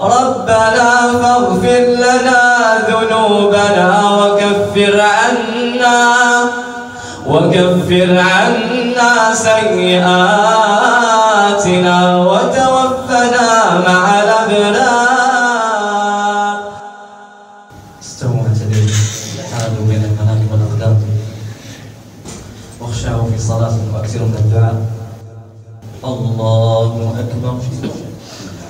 ربنا فاغفر لنا ذنوبنا وكفر عنا وكفر عنا سيئاتنا وتوفنا مع الأبرار. استووا اعتدلوا تعالوا بين المنام والأقدام واخشعوا في صلاتكم وأكثروا من الدعاء. الله أكبر.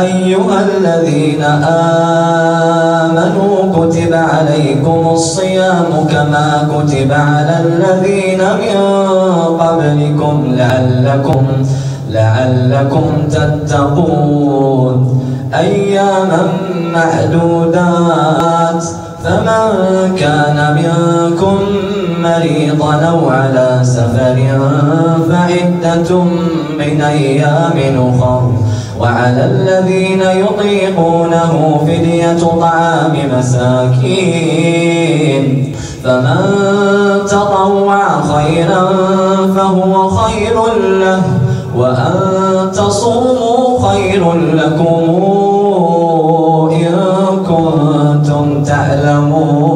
أيها الذين آمنوا كتب عليكم الصيام كما كتب على الذين من قبلكم لعلكم لعلكم تتقون. أياما معدودات فمن كان منكم مريضا أو على سفر فعدة من أيام أخر. وعلى الذين يطيقونه فدية طعام مساكين. فمن تطوع خيرا فهو خير له وأن تصوموا خير لكم إن كنتم تعلمون.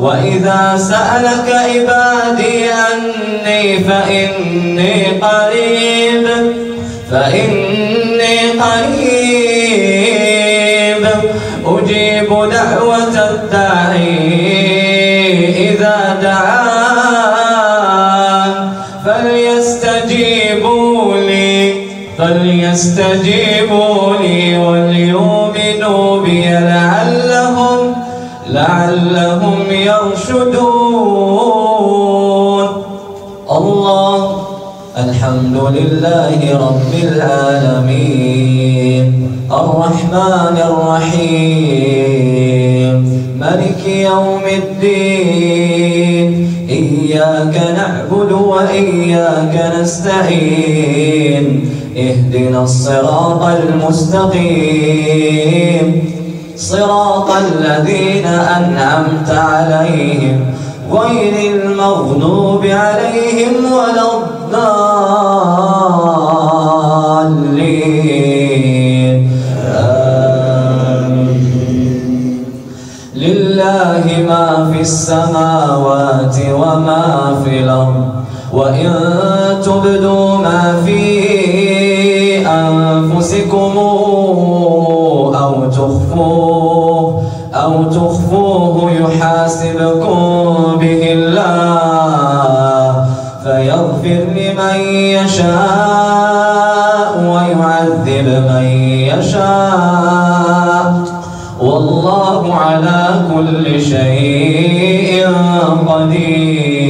وإذا سألك عبادي عني فإني قريب فإني قريب. أجيب دعوة الداعي إذا دعان فليستجيبوا لي فليستجيبوا لي لعلهم يرشدون. الله الحمد لله رب العالمين. الرحمن الرحيم. ملك يوم الدين. إياك نعبد وإياك نستعين. اهدنا الصراط المستقيم. صراط الذين أنعمت عليهم غير المغضوب عليهم ولا الضالين. آمين. لله ما في السماوات وما في الأرض. وإن تبدوا ما في يحاسبكم به الله فيغفر لمن يشاء ويعذب من يشاء. والله على كل شيء قدير.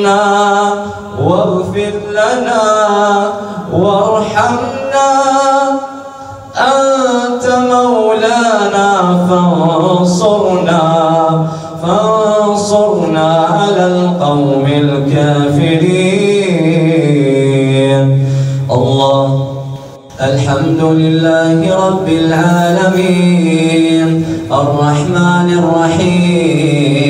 عنا واغفر لنا وارحمنا. أنت مولانا فانصرنا فانصرنا على القوم الكافرين. الله الحمد لله رب العالمين الرحمن الرحيم.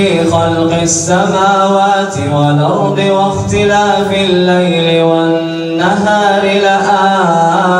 في خلق السماوات والأرض واختلاف الليل والنهار لآيات.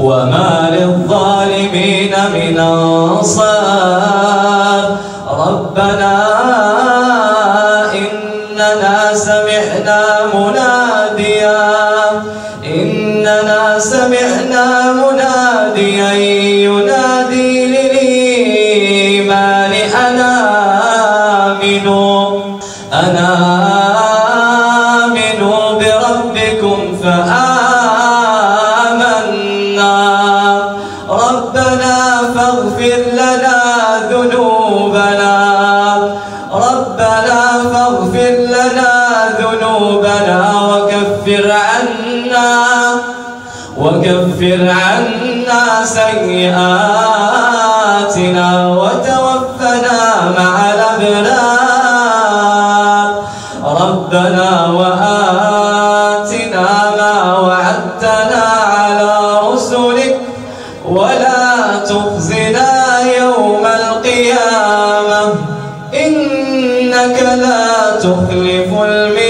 وما للظالمين من أنصار. ربنا إننا سمعنا مناديا وكفر عنا سيئاتنا وتوفنا مع الأبرار ربنا وآتنا ما وعدتنا على رسلك. ولا تخزنا يوم القيامة. إنك لا تخلف الميعاد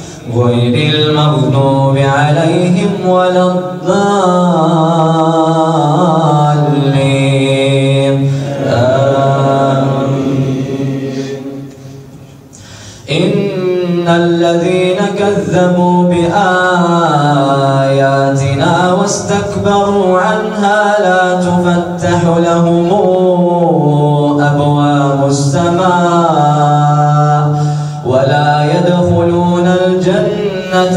غير المغضوب عليهم ولا الضالين. آمين. إن الذين كذبوا بآياتنا واستكبروا عنها لا تفتح لهم أبواب السماء.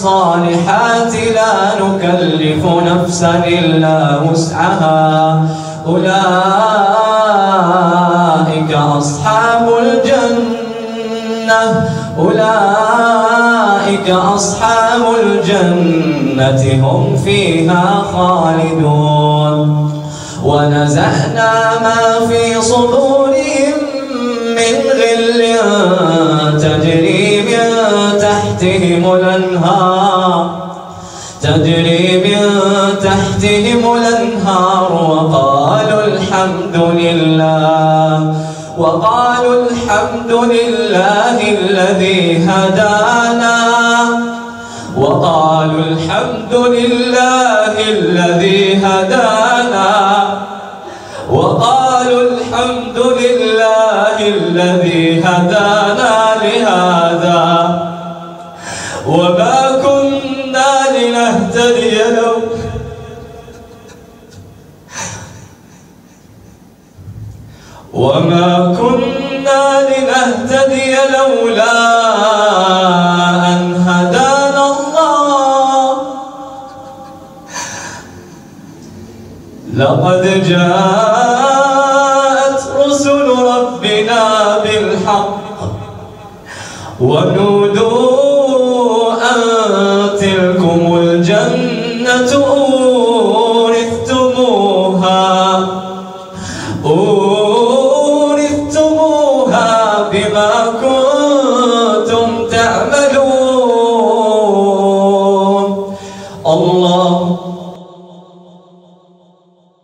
الصالحات لا نكلف نفسا إلا وسعها. أولئك أصحاب الجنة. أولئك أصحاب الجنة هم فيها خالدون. ونزعنا ما في صدورهم من غل تجري من تحتهم الأنهار. تجري من تحتهم الأنهار وقالوا الحمد لله وقالوا الحمد لله الذي هدانا وقالوا الحمد لله الذي هدانا وقالوا الحمد لله الذي هدانا لهذا وما وما كنا لنهتدي لولا أن هدانا الله لقد جاءت رسل ربنا بالحق ونودوا